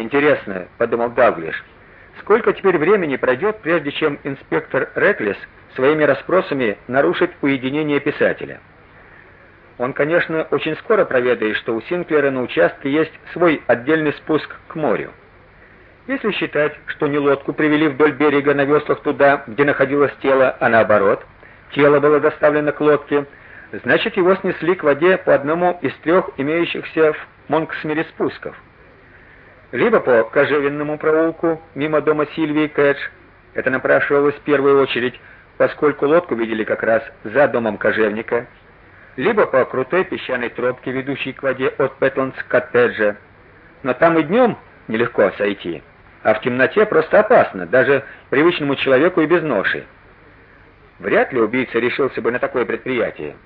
Интересно, подумал Даглиш. Сколько теперь времени пройдет, прежде чем инспектор Реклес своими расспросами нарушит уединение писателя? Он, конечно, очень скоро проведает, что у Синклера на участке есть свой отдельный спуск к морю. Если считать, что не лодку привели вдоль берега на веслах туда, где находилось тело, а наоборот, тело было доставлено к лодке, значит, его снесли к воде по одному из трех имеющихся в Монксмире спусков. Либо по Кожевенному проулку мимо дома Сильвии Кэтч. Это напрашивалось в первую очередь, поскольку лодку видели как раз за домом кожевника, либо по крутой песчаной тропке, ведущей к воде от Пэтландс-коттеджа. Но там и днем нелегко сойти а в темноте просто опасно, даже привычному человеку и без ноши. Вряд ли убийца решился бы на такое предприятие.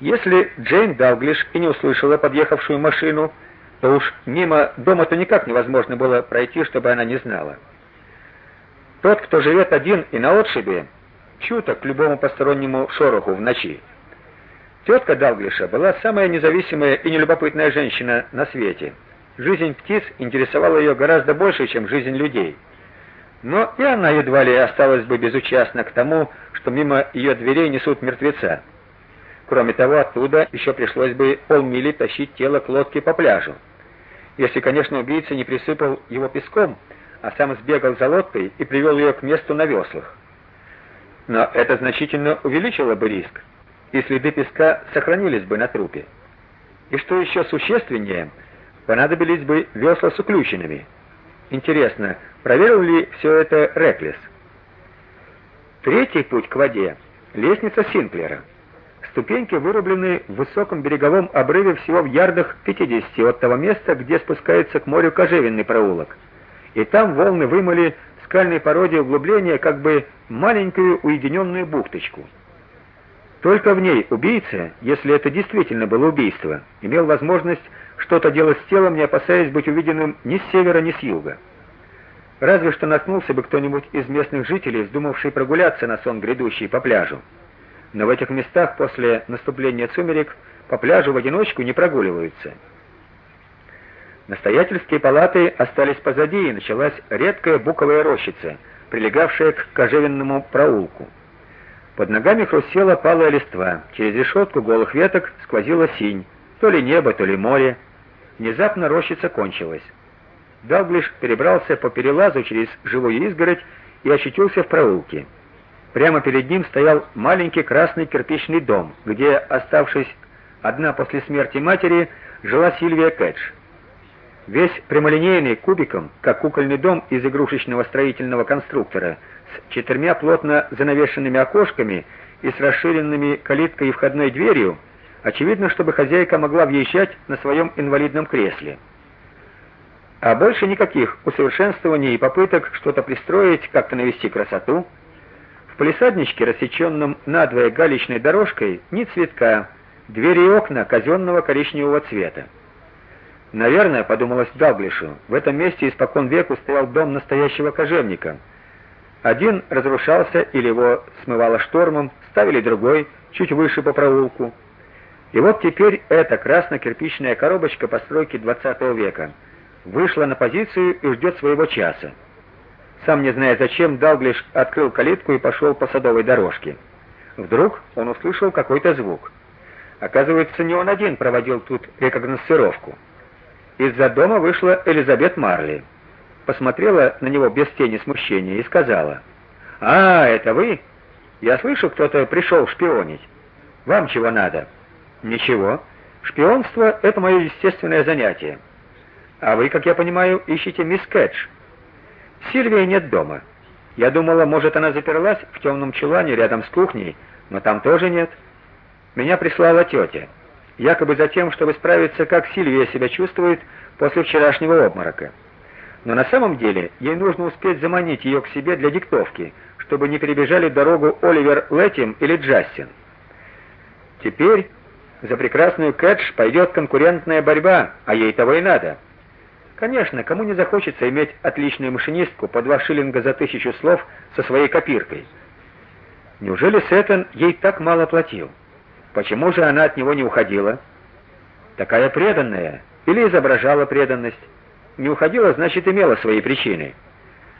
Если Джейн Далглиш и не услышала подъехавшую машину, то уж мимо дома-то никак невозможно было пройти, чтобы она не знала. Тот, кто живет один и на отшибе, чуток к любому постороннему шороху в ночи. Тетка Далглиша была самая независимая и нелюбопытная женщина на свете. Жизнь птиц интересовала ее гораздо больше, чем жизнь людей. Но и она едва ли осталась бы безучастна к тому, что мимо ее дверей несут мертвеца. Кроме того, оттуда еще пришлось бы полмили тащить тело к лодке по пляжу. Если, конечно, убийца не присыпал его песком, а сам сбегал за лодкой и привел ее к месту на веслах. Но это значительно увеличило бы риск, и следы песка сохранились бы на трупе. И что еще существеннее – понадобились бы весла с уключенными. Интересно, проверил ли все это Реклес? Третий путь к воде лестница Синклера. Ступеньки вырублены в высоком береговом обрыве всего в ярдах 50 от того места, где спускается к морю Кожевенный проулок. И там волны вымыли в скальной породе углубления как бы маленькую уединенную бухточку. Только в ней убийца, если это действительно было убийство, имел возможность что-то делать с телом, не опасаясь быть увиденным ни с севера, ни с юга. Разве что наткнулся бы кто-нибудь из местных жителей, вздумавший прогуляться на сон грядущий по пляжу. Но в этих местах после наступления сумерек по пляжу в одиночку не прогуливаются. Настоятельские палаты остались позади, и началась редкая буковая рощица, прилегавшая к кожевенному проулку. Под ногами хрустела палая листва, через решетку голых веток сквозила синь, то ли небо, то ли море. Внезапно рощица кончилась. Далглиш перебрался по перелазу через живую изгородь и очутился в проулке. Прямо перед ним стоял маленький красный кирпичный дом, где, оставшись одна после смерти матери, жила Сильвия Кэтч. Весь прямолинейный кубиком, как кукольный дом из игрушечного строительного конструктора, с четырьмя плотно занавешенными окошками и с расширенными калиткой и входной дверью, Очевидно, чтобы хозяйка могла въезжать на своем инвалидном кресле. А больше никаких усовершенствований и попыток что-то пристроить, как-то навести красоту. В полисадничке, рассеченном надвое галечной дорожкой, ни цветка, двери и окна казенного коричневого цвета. Наверное, подумалось Далглишу, в этом месте испокон веку стоял дом настоящего кожевника. Один разрушался или его смывало штормом, ставили другой, чуть выше по проулку. И вот теперь эта красно-кирпичная коробочка постройки 20 века вышла на позицию и ждет своего часа. Сам не зная зачем, Далглиш открыл калитку и пошел по садовой дорожке. Вдруг он услышал какой-то звук. Оказывается, не он один проводил тут рекогносцировку. Из-за дома вышла Элизабет Марли. Посмотрела на него без тени смущения и сказала: "А, это вы? Я слышу, кто-то пришел шпионить. Вам чего надо?" Ничего. Шпионство это мое естественное занятие. А вы, как я понимаю, ищете мисс Кэтч. Сильвии нет дома. Я думала, может, она заперлась в темном чулане рядом с кухней, но там тоже нет. Меня прислала тетя, якобы за тем, чтобы справиться, как Сильвия себя чувствует после вчерашнего обморока. Но на самом деле ей нужно успеть заманить ее к себе для диктовки, чтобы не перебежали дорогу Оливер Леттим или Джастин. Теперь за прекрасную Кэтч пойдет конкурентная борьба, а ей того и надо. Конечно, кому не захочется иметь отличную машинистку по два шиллинга за тысячу слов со своей копиркой. Неужели Сеттон ей так мало платил? Почему же она от него не уходила? Такая преданная или изображала преданность? не уходила, значит, имела свои причины.